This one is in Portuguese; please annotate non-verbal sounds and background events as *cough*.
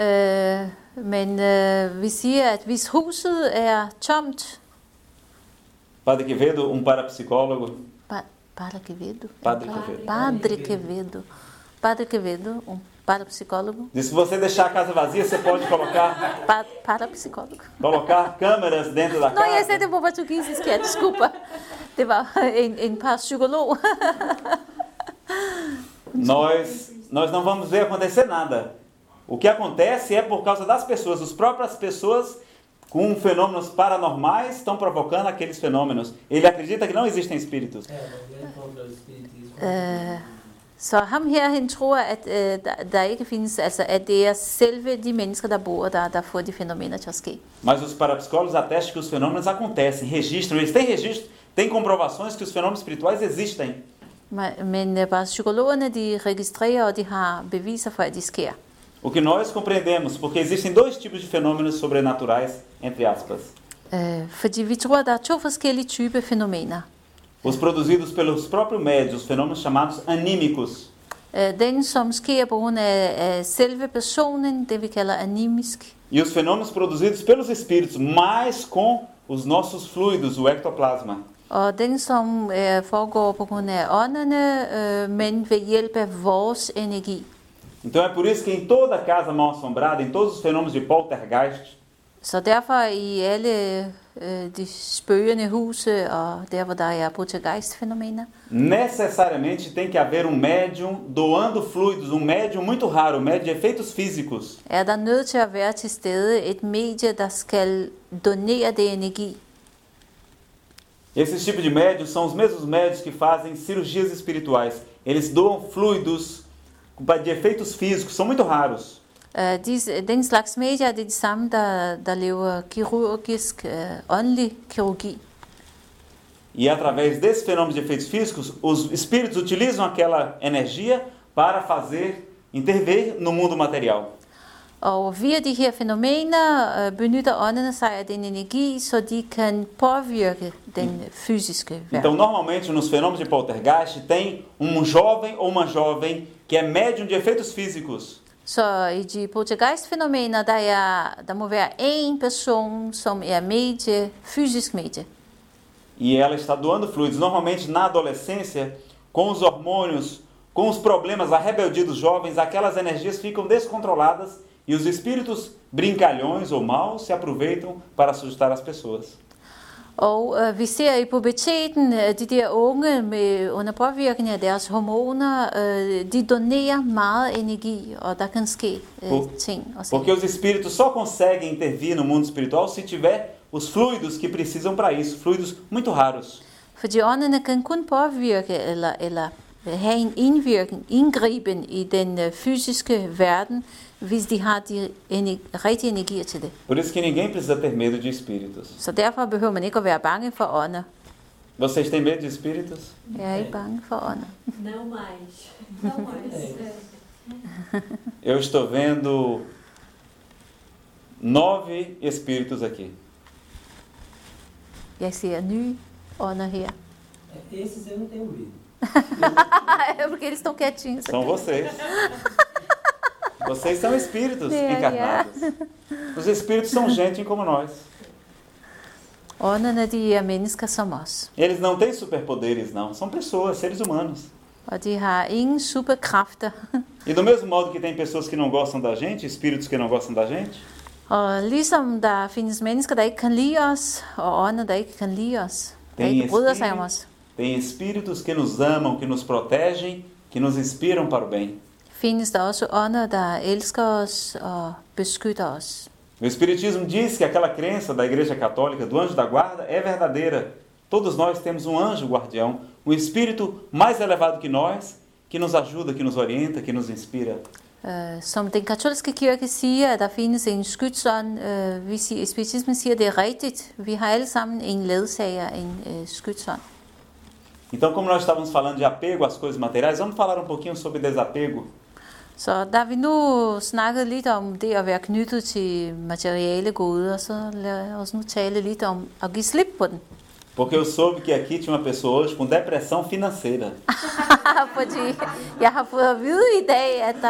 Øh, men øh, vi siger, at hvis huset er tomt, Padre Quevedo, um parapsicólogo, pa, Padre Quevedo? Padre Quevedo. Padre Quevedo. Padre Quevedo, um parapsicólogo. diz se você deixar a casa vazia, você pode colocar, Pa, parapsicólogo. colocar câmeras dentro da Nå, jeg sagde casa. det på portugisisk, ja, desculpa. Det var en, en parapsykolog. Nós, nós não vamos ver acontecer nada. O que acontece é por causa das pessoas. As próprias pessoas com fenômenos paranormais estão provocando aqueles fenômenos. Ele acredita que não existem espíritos. Spiritisme. Øh, så ham her, han tror, at øh, der, der ikke findes, altså at det er selve de mennesker, der bor der, der får de fænomener til at ske. Mas os parapsicólogos atestam que os fenômenos acontecem, registram. Eles têm registro, têm comprovações que os fenômenos espirituais existem. Men, men øh, bare psykologerne, de registrerer, og de har beviser for, at de sker. O que nós compreendemos, porque existem dois tipos de fenômenos sobrenaturais, entre aspas. Fænomener. Os produzidos pelos próprios médios, os fenômenos chamados anímicos. Øh, den, som sker på grund af, af selve personen, det vi kalder animisk. E os fenômenos produzidos pelos espíritos, mas com os nossos fluidos, o ectoplasma. Og den, som foregår på grund af ånderne, men ved hjælp af vores energi. Então é por isso que em toda casa mal assombrada, em todos os fenômenos de poltergeist, Så derfor i alle øh, de spøgende huse og der, hvor der er poltergeist-fænomener, necessariamente tem que haver um médium doando fluidos, um médium muito raro, um médium de efeitos físicos, er der nødt til at være til stede et medie, der skal donere det energi. Esses tipos de médios são os mesmos médios que fazem cirurgias espirituais. Eles doam fluidos de efeitos físicos, são muito raros. Øh, disse, den slags medier er samme, der, der lever kirurgisk, øh, åndelig kirurgi. E através desses fenômenos de efeitos físicos, os espíritos utilizam aquela energia para fazer intervir no mundo material. Og via de her fænomener øh, benytter åndene sig af den energi, så de kan påvirke den fysiske Então, verden. normalmente nos fenômenos de poltergeist tem um jovem ou uma jovem que é médium de efeitos físicos. Så i de poltergeist-fænomener, der, er, der må være én person, som er medie, fysisk medie. E ela está doando fluidos. Normalmente na adolescência, com os hormônios, com os problemas, a rebeldia dos jovens, aquelas energias ficam descontroladas e os espíritos brincalhões ou maus se aproveitam para assustar as pessoas. Og øh, vi ser i puberteten, øh, de der unge med under påvirkning af deres hormoner, øh, de donerer meget energi, og der kan ske øh, Por- ting. Og Porque os espíritos só conseguem intervir no mundo espiritual se tiver os fluidos que precisam para isso, fluidos muito raros. Fordi åndene kan kun påvirke eller, eller have en indvirkning, indgriben i den øh, fysiske verden, hvis de har de ener- rigtige energier til det. Por isso que ninguém precisa ter medo de espíritos. Så derfor behøver man ikke at være bange for ånder. Vocês têm medo de espíritos? Jeg er ikke bange for ånder. Não mais. Não mais. É. Eu estou vendo nove espíritos aqui. Jeg ser nye ånder her. É, Esses eu não tenho medo. *laughs* é porque eles estão quietinhos. São vocês. Vocês são espíritos É, encarnados. Os espíritos são gente como nós. Eles não têm superpoderes, não. São pessoas, seres humanos. *laughs* E do mesmo modo que tem pessoas que não gostam da gente, espíritos que não gostam da gente, ligesom der findes mennesker, der ikke kan lide os, og ånder, der ikke kan lide os, der tem, ikke bryder sig om os, tem espíritos que nos amam, que nos protegem, que nos inspiram para o bem. findes der også ånder, der elsker os og beskytter os. O Espiritismo diz que aquela crença da Igreja Católica, do anjo da guarda, é verdadeira. Todos nós temos um anjo guardião, um espírito mais elevado que nós, que nos ajuda, que nos orienta, que nos inspira. Øh, som den katolske kirke siger, der findes en skytsånd, øh, vi siger, spiritismen siger, det er rigtigt. Vi har alle sammen en ledsager, en skytsånd. Então, como nós estávamos falando de apego às coisas materiais, vamos falar um pouquinho sobre desapego. Så da vi nu snakket lidt om det at være knyttet til materiale goder, så lad os nu tale lidt om at give slip på den. Porque eu soube que aqui tinha uma pessoa hoje com depressão financeira. *laughs* Fordi jeg har fået at vide i dag, at der